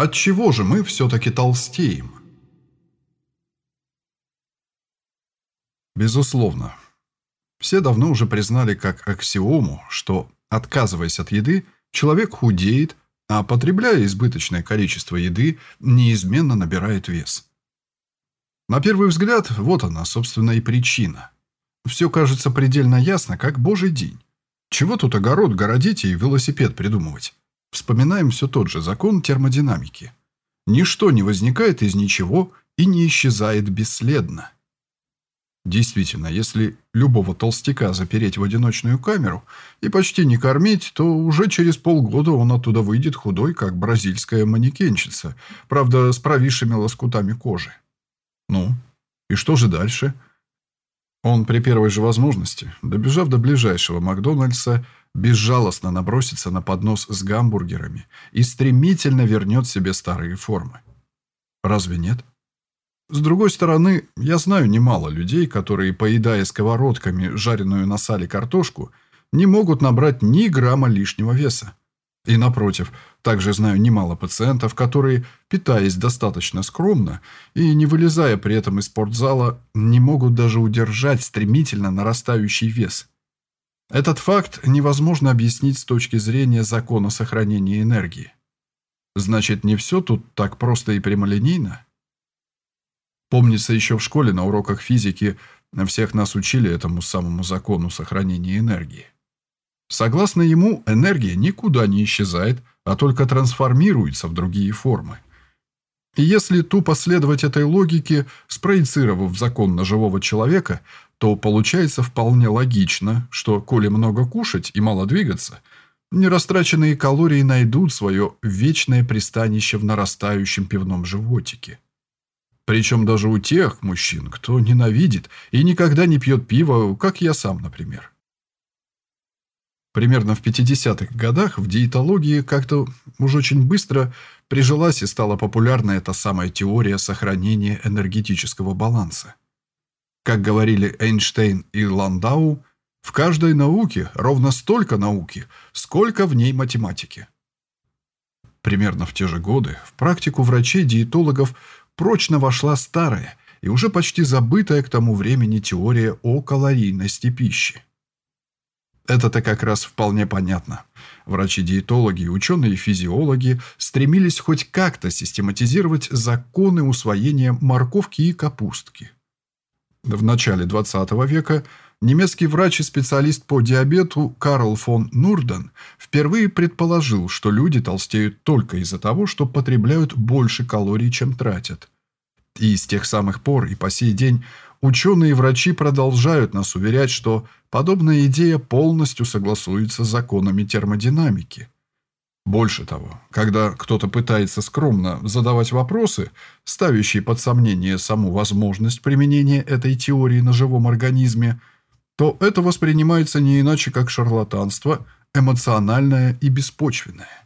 Отчего же мы все-таки толстеем? Безусловно. Все давно уже признали как аксиому, что, отказываясь от еды, человек худеет, а потребляя избыточное количество еды, неизменно набирает вес. На первый взгляд, вот она, собственно, и причина. Все кажется предельно ясно, как божий день. Чего тут огород городить и велосипед придумывать? Вспоминаем все тот же закон термодинамики. Ничто не возникает из ничего и не исчезает бесследно. Действительно, если любого толстяка запереть в одиночную камеру и почти не кормить, то уже через полгода он оттуда выйдет худой, как бразильская манекенщица, правда, с провисшими лоскутами кожи. Ну, и что же дальше? Он при первой же возможности, добежав до ближайшего Макдональдса, безжалостно набросится на поднос с гамбургерами и стремительно вернет себе старые формы. Разве нет? С другой стороны, я знаю немало людей, которые, поедая сковородками жареную на сале картошку, не могут набрать ни грамма лишнего веса. И напротив, также знаю немало пациентов, которые, питаясь достаточно скромно и не вылезая при этом из спортзала, не могут даже удержать стремительно нарастающий вес. Этот факт невозможно объяснить с точки зрения закона сохранения энергии. Значит, не все тут так просто и прямолинейно? Помнится, еще в школе на уроках физики всех нас учили этому самому закону сохранения энергии. Согласно ему, энергия никуда не исчезает, а только трансформируется в другие формы. И если тупо следовать этой логике, спроецировав закон на живого человека, то получается вполне логично, что, коли много кушать и мало двигаться, нерастраченные калории найдут свое вечное пристанище в нарастающем пивном животике. Причем даже у тех мужчин, кто ненавидит и никогда не пьет пиво, как я сам, например. Примерно в 50-х годах в диетологии как-то уж очень быстро прижилась и стала популярна эта самая теория сохранения энергетического баланса. Как говорили Эйнштейн и Ландау, в каждой науке ровно столько науки, сколько в ней математики. Примерно в те же годы в практику врачей-диетологов прочно вошла старая и уже почти забытая к тому времени теория о калорийности пищи. Это-то как раз вполне понятно. Врачи-диетологи ученые-физиологи стремились хоть как-то систематизировать законы усвоения морковки и капустки. В начале XX века немецкий врач и специалист по диабету Карл фон Нурден впервые предположил, что люди толстеют только из-за того, что потребляют больше калорий, чем тратят. И с тех самых пор и по сей день ученые и врачи продолжают нас уверять, что подобная идея полностью согласуется с законами термодинамики – больше того, когда кто-то пытается скромно задавать вопросы, ставящие под сомнение саму возможность применения этой теории на живом организме, то это воспринимается не иначе как шарлатанство, эмоциональное и беспочвенное.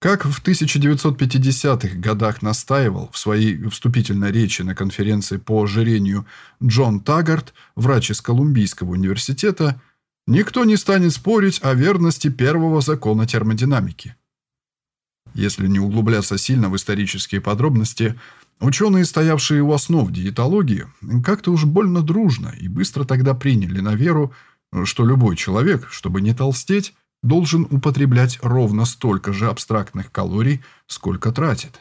Как в 1950-х годах настаивал в своей вступительной речи на конференции по ожирению Джон Таггарт, врач из Колумбийского университета, Никто не станет спорить о верности первого закона термодинамики. Если не углубляться сильно в исторические подробности, ученые, стоявшие у основ диетологии, как-то уж больно дружно и быстро тогда приняли на веру, что любой человек, чтобы не толстеть, должен употреблять ровно столько же абстрактных калорий, сколько тратит.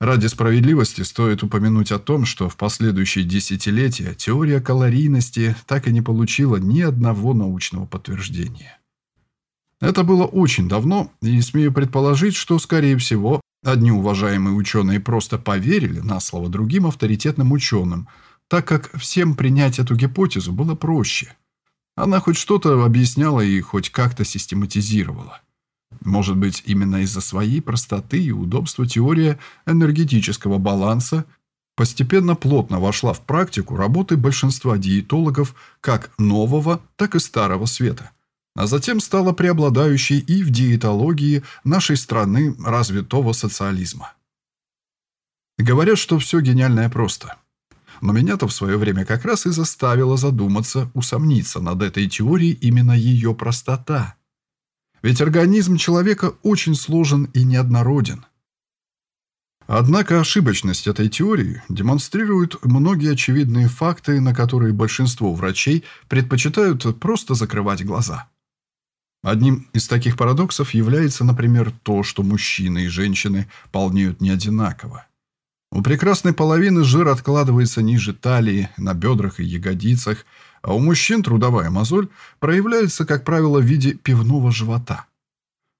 Ради справедливости стоит упомянуть о том, что в последующие десятилетия теория калорийности так и не получила ни одного научного подтверждения. Это было очень давно, и смею предположить, что, скорее всего, одни уважаемые ученые просто поверили на слово другим авторитетным ученым, так как всем принять эту гипотезу было проще. Она хоть что-то объясняла и хоть как-то систематизировала. Может быть, именно из-за своей простоты и удобства теория энергетического баланса постепенно плотно вошла в практику работы большинства диетологов как нового, так и старого света, а затем стала преобладающей и в диетологии нашей страны развитого социализма. Говорят, что все гениальное просто. Но меня-то в свое время как раз и заставило задуматься, усомниться над этой теорией именно ее простота – Ведь организм человека очень сложен и неоднороден. Однако ошибочность этой теории демонстрируют многие очевидные факты, на которые большинство врачей предпочитают просто закрывать глаза. Одним из таких парадоксов является, например, то, что мужчины и женщины полнеют не одинаково. У прекрасной половины жир откладывается ниже талии, на бедрах и ягодицах, а у мужчин трудовая мозоль проявляется, как правило, в виде пивного живота.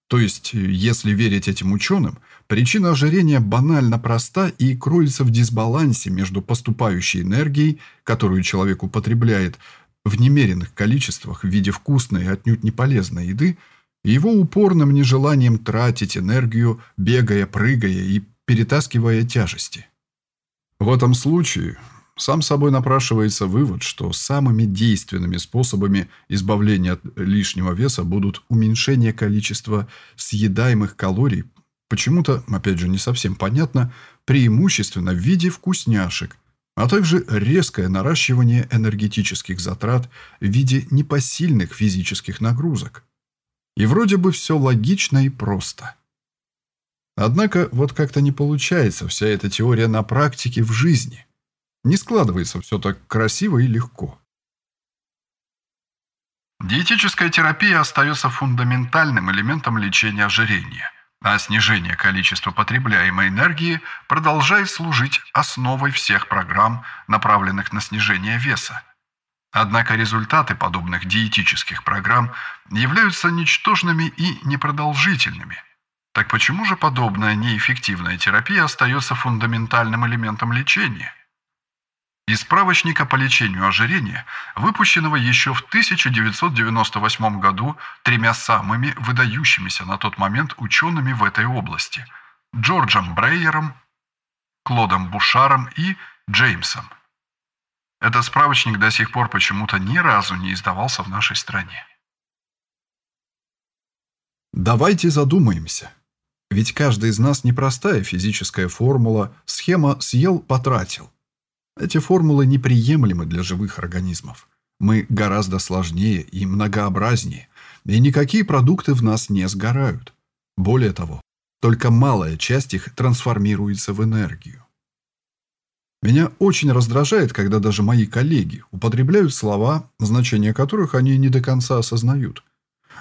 То есть, если верить этим ученым, причина ожирения банально проста и кроется в дисбалансе между поступающей энергией, которую человек употребляет в немеренных количествах в виде вкусной и отнюдь не полезной еды, и его упорным нежеланием тратить энергию, бегая, прыгая и перетаскивая тяжести. В этом случае сам собой напрашивается вывод, что самыми действенными способами избавления от лишнего веса будут уменьшение количества съедаемых калорий, почему-то, опять же, не совсем понятно, преимущественно в виде вкусняшек, а также резкое наращивание энергетических затрат в виде непосильных физических нагрузок. И вроде бы все логично и просто. Однако вот как-то не получается вся эта теория на практике в жизни. Не складывается все так красиво и легко. Диетическая терапия остается фундаментальным элементом лечения ожирения, а снижение количества потребляемой энергии продолжает служить основой всех программ, направленных на снижение веса. Однако результаты подобных диетических программ являются ничтожными и непродолжительными. Так почему же подобная неэффективная терапия остается фундаментальным элементом лечения? Из справочника по лечению ожирения, выпущенного еще в 1998 году тремя самыми выдающимися на тот момент учеными в этой области – Джорджем Брейером, Клодом Бушаром и Джеймсом. Этот справочник до сих пор почему-то ни разу не издавался в нашей стране. Давайте задумаемся. Ведь каждый из нас непростая физическая формула, схема «съел-потратил». Эти формулы неприемлемы для живых организмов. Мы гораздо сложнее и многообразнее, и никакие продукты в нас не сгорают. Более того, только малая часть их трансформируется в энергию. Меня очень раздражает, когда даже мои коллеги употребляют слова, значение которых они не до конца осознают.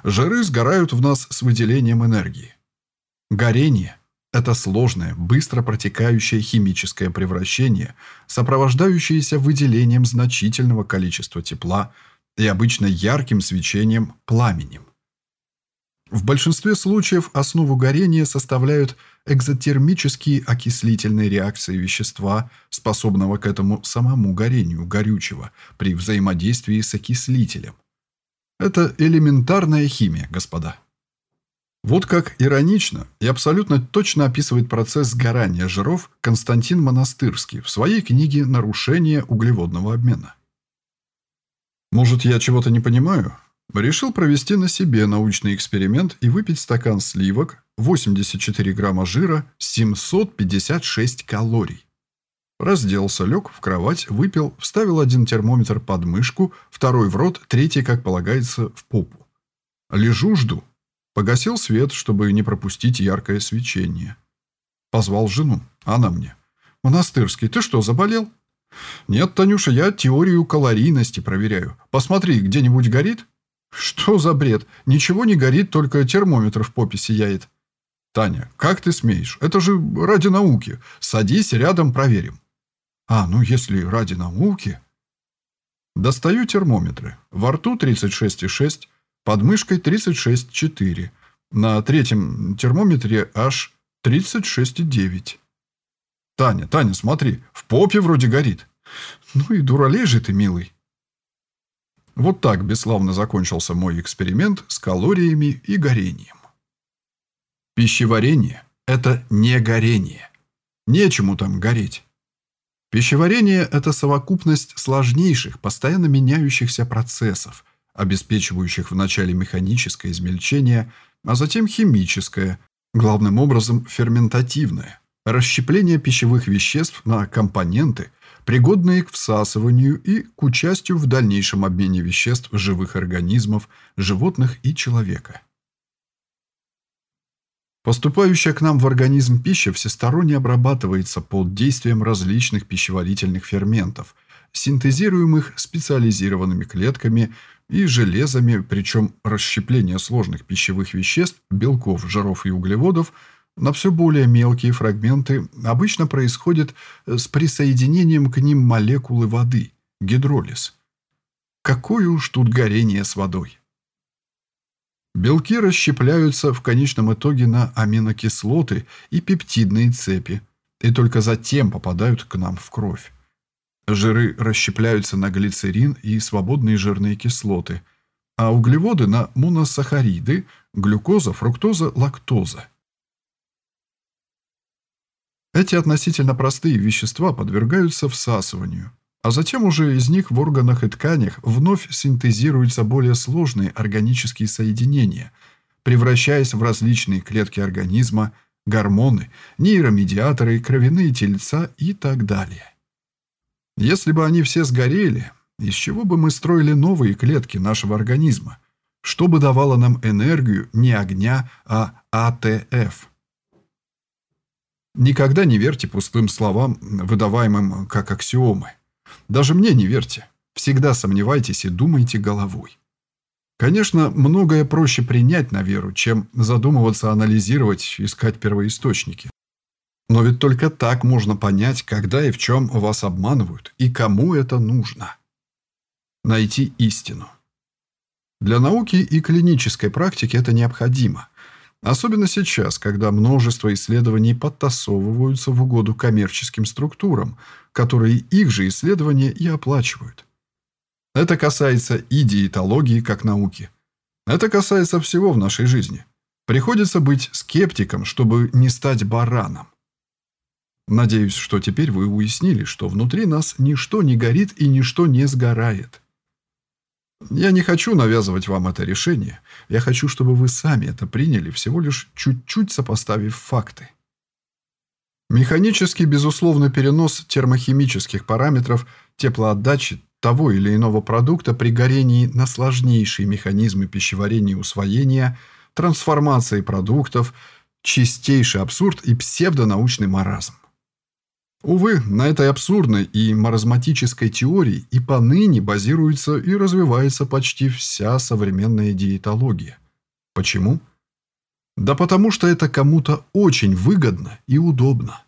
Жиры сгорают в нас с выделением энергии. Горение это сложное, быстро протекающее химическое превращение, сопровождающееся выделением значительного количества тепла и обычно ярким свечением пламенем. В большинстве случаев основу горения составляют экзотермические окислительные реакции вещества, способного к этому самому горению горючего при взаимодействии с окислителем. Это элементарная химия, господа. Вот как иронично и абсолютно точно описывает процесс сгорания жиров Константин Монастырский в своей книге «Нарушение углеводного обмена». Может, я чего-то не понимаю? Решил провести на себе научный эксперимент и выпить стакан сливок, 84 грамма жира, 756 калорий. Разделся, лег в кровать, выпил, вставил один термометр под мышку, второй в рот, третий, как полагается, в попу. Лежу, жду. Погасил свет, чтобы не пропустить яркое свечение. Позвал жену. Она мне. «Монастырский, ты что, заболел?» «Нет, Танюша, я теорию калорийности проверяю. Посмотри, где-нибудь горит?» «Что за бред? Ничего не горит, только термометр в попе сияет». «Таня, как ты смеешь? Это же ради науки. Садись рядом, проверим». «А, ну если ради науки...» Достаю термометры. Во рту 36,6, под мышкой 36,4. На третьем термометре аж 36,9. Таня, Таня, смотри, в попе вроде горит. Ну и дуралей же ты, милый. Вот так бесславно закончился мой эксперимент с калориями и горением. Пищеварение – это не горение. Нечему там гореть. Пищеварение – это совокупность сложнейших, постоянно меняющихся процессов, обеспечивающих вначале механическое измельчение, а затем химическое, главным образом ферментативное, расщепление пищевых веществ на компоненты, пригодные к всасыванию и к участию в дальнейшем обмене веществ живых организмов, животных и человека. Поступающая к нам в организм пища всесторонне обрабатывается под действием различных пищеварительных ферментов, синтезируемых специализированными клетками и железами, причем расщепление сложных пищевых веществ, белков, жиров и углеводов на все более мелкие фрагменты обычно происходит с присоединением к ним молекулы воды, гидролиз. Какое уж тут горение с водой. Белки расщепляются в конечном итоге на аминокислоты и пептидные цепи, и только затем попадают к нам в кровь. Жиры расщепляются на глицерин и свободные жирные кислоты, а углеводы на моносахариды, глюкоза, фруктоза, лактоза. Эти относительно простые вещества подвергаются всасыванию, а затем уже из них в органах и тканях вновь синтезируются более сложные органические соединения, превращаясь в различные клетки организма, гормоны, нейромедиаторы, кровяные тельца и так далее. Если бы они все сгорели, из чего бы мы строили новые клетки нашего организма? Что бы давало нам энергию не огня, а АТФ? Никогда не верьте пустым словам, выдаваемым как аксиомы. Даже мне не верьте. Всегда сомневайтесь и думайте головой. Конечно, многое проще принять на веру, чем задумываться, анализировать, искать первоисточники. Но ведь только так можно понять, когда и в чем вас обманывают, и кому это нужно. Найти истину. Для науки и клинической практики это необходимо. Особенно сейчас, когда множество исследований подтасовываются в угоду коммерческим структурам, которые их же исследования и оплачивают. Это касается и диетологии как науки. Это касается всего в нашей жизни. Приходится быть скептиком, чтобы не стать бараном. Надеюсь, что теперь вы уяснили, что внутри нас ничто не горит и ничто не сгорает. Я не хочу навязывать вам это решение. Я хочу, чтобы вы сами это приняли, всего лишь чуть-чуть сопоставив факты. Механический безусловный перенос термохимических параметров теплоотдачи того или иного продукта при горении на сложнейшие механизмы пищеварения и усвоения, трансформации продуктов, чистейший абсурд и псевдонаучный маразм. Увы, на этой абсурдной и маразматической теории и поныне базируется и развивается почти вся современная диетология. Почему? Да потому что это кому-то очень выгодно и удобно.